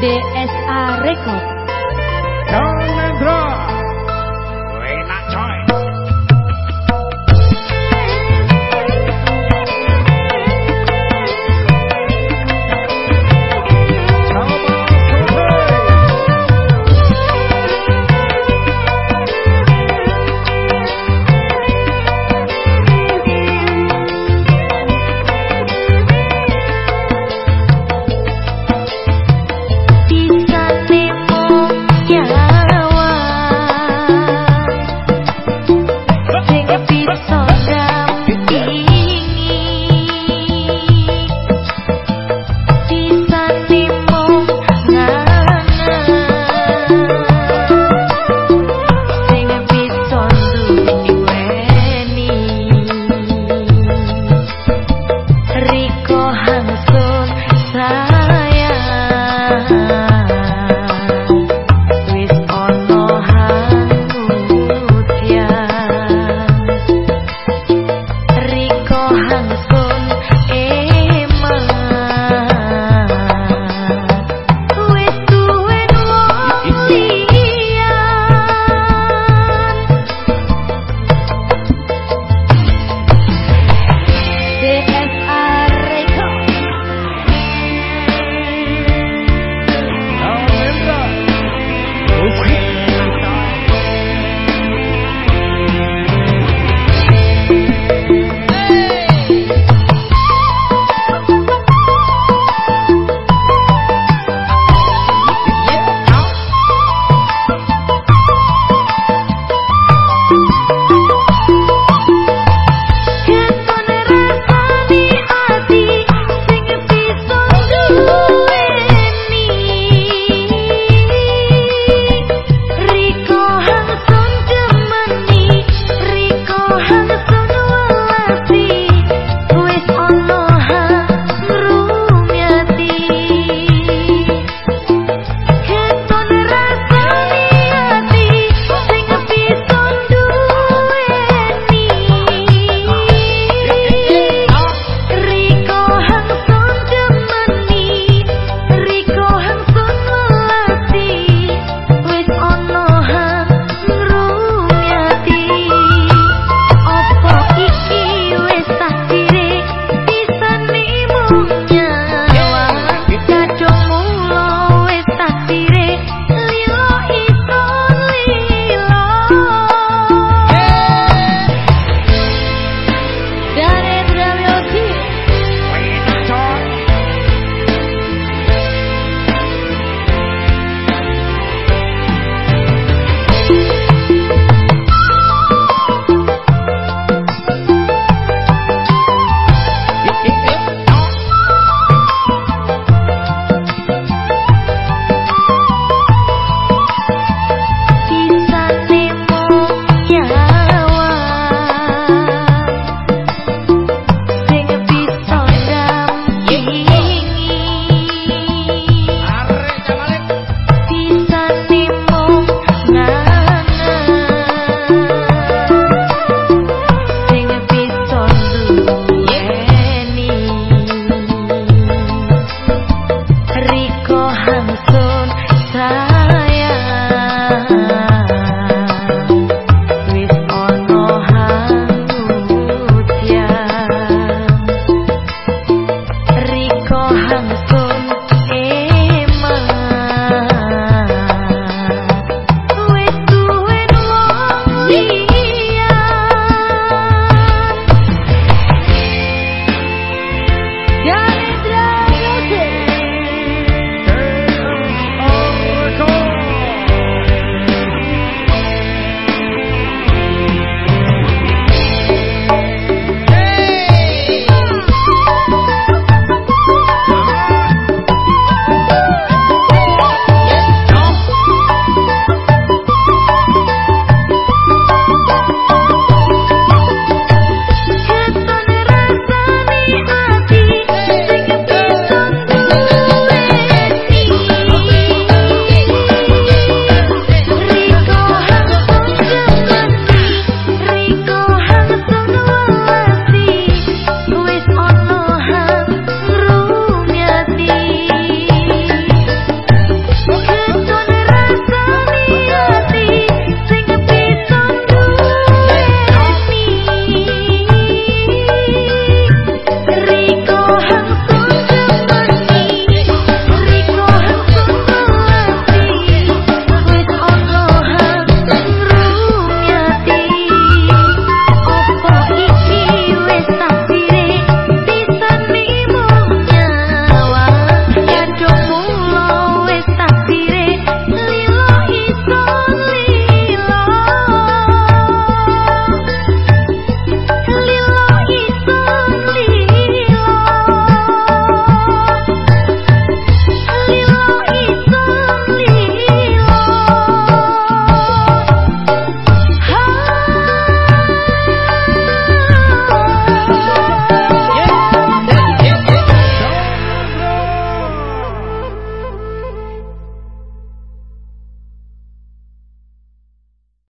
DSA Record so